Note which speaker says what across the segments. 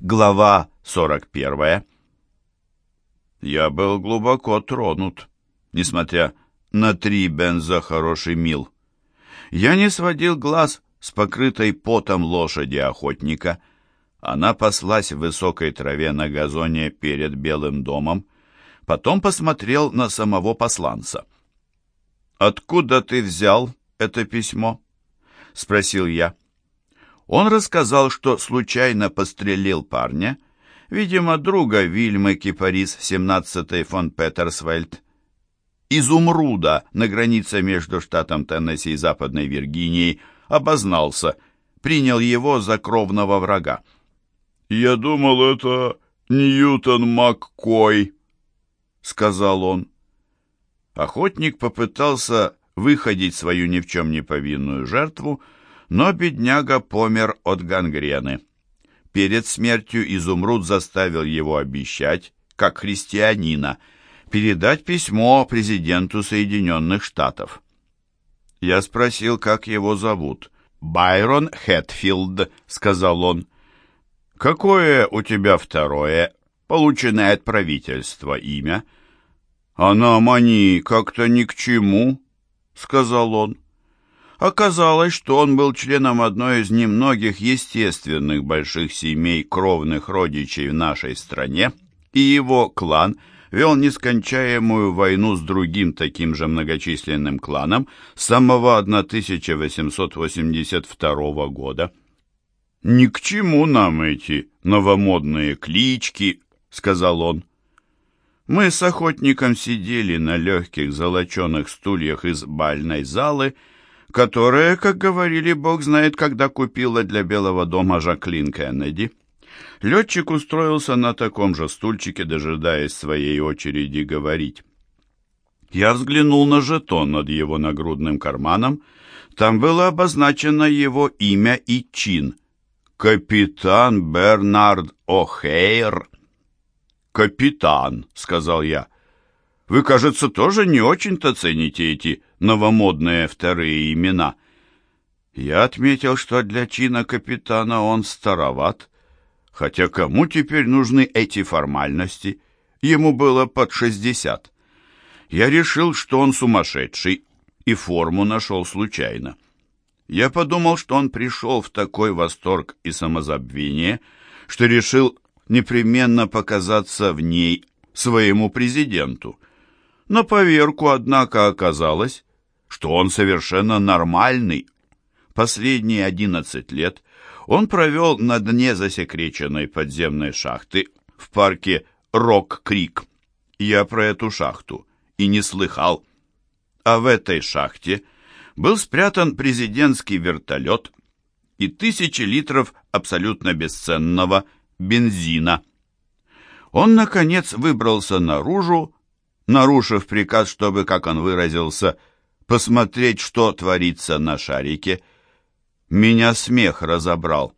Speaker 1: Глава 41. Я был глубоко тронут, несмотря на три бенза хороший мил. Я не сводил глаз с покрытой потом лошади охотника. Она паслась в высокой траве на газоне перед Белым домом, потом посмотрел на самого посланца. «Откуда ты взял это письмо?» — спросил я. Он рассказал, что случайно пострелил парня, видимо, друга Вильмы Кипарис 17-й фон Петерсвельд, изумруда на границе между штатом Теннесси и Западной Виргинией обознался, принял его за кровного врага.
Speaker 2: «Я думал, это Ньютон Маккой», — сказал он.
Speaker 1: Охотник попытался выходить свою ни в чем не повинную жертву, но бедняга помер от гангрены. Перед смертью Изумруд заставил его обещать, как христианина, передать письмо президенту Соединенных Штатов. Я спросил, как его зовут. «Байрон Хэтфилд», — сказал он. «Какое у тебя второе, полученное от правительства, имя?»
Speaker 2: «А нам они как-то ни к чему», — сказал он.
Speaker 1: Оказалось, что он был членом одной из немногих естественных больших семей кровных родичей в нашей стране, и его клан вел нескончаемую войну с другим таким же многочисленным кланом с самого 1882 года.
Speaker 2: «Ни к чему нам эти новомодные клички», — сказал он.
Speaker 1: Мы с охотником сидели на легких золоченых стульях из бальной залы, которое, как говорили, бог знает, когда купила для Белого дома Жаклин Кеннеди. Летчик устроился на таком же стульчике, дожидаясь своей очереди говорить. Я взглянул на жетон над его нагрудным карманом. Там было обозначено его имя и чин. «Капитан Бернард О'Хейр».
Speaker 2: «Капитан», — сказал я. «Вы, кажется, тоже не очень-то цените эти новомодные вторые имена.
Speaker 1: Я отметил, что для чина капитана он староват, хотя кому теперь нужны эти формальности? Ему было под шестьдесят. Я решил, что он сумасшедший, и форму нашел случайно. Я подумал, что он пришел в такой восторг и самозабвение, что решил непременно показаться в ней своему президенту. На поверку, однако, оказалось, что он совершенно нормальный. Последние одиннадцать лет он провел на дне засекреченной подземной шахты в парке Рок-Крик. Я про эту шахту и не слыхал. А в этой шахте был спрятан президентский вертолет и тысячи литров абсолютно бесценного бензина. Он, наконец, выбрался наружу, нарушив приказ, чтобы, как он выразился, посмотреть, что творится на шарике. Меня смех разобрал.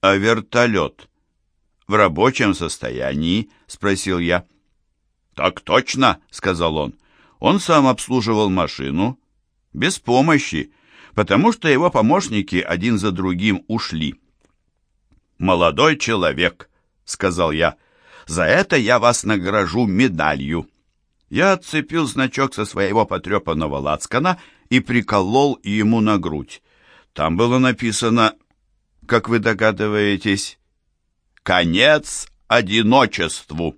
Speaker 1: «А вертолет в рабочем состоянии?» — спросил я. «Так точно», — сказал он. «Он сам обслуживал машину, без помощи, потому что его помощники один за другим ушли». «Молодой человек», — сказал я, — «за это я вас награжу медалью». Я отцепил значок со своего потрепанного лацкана и приколол ему на грудь. Там было написано, как вы догадываетесь, «Конец одиночеству».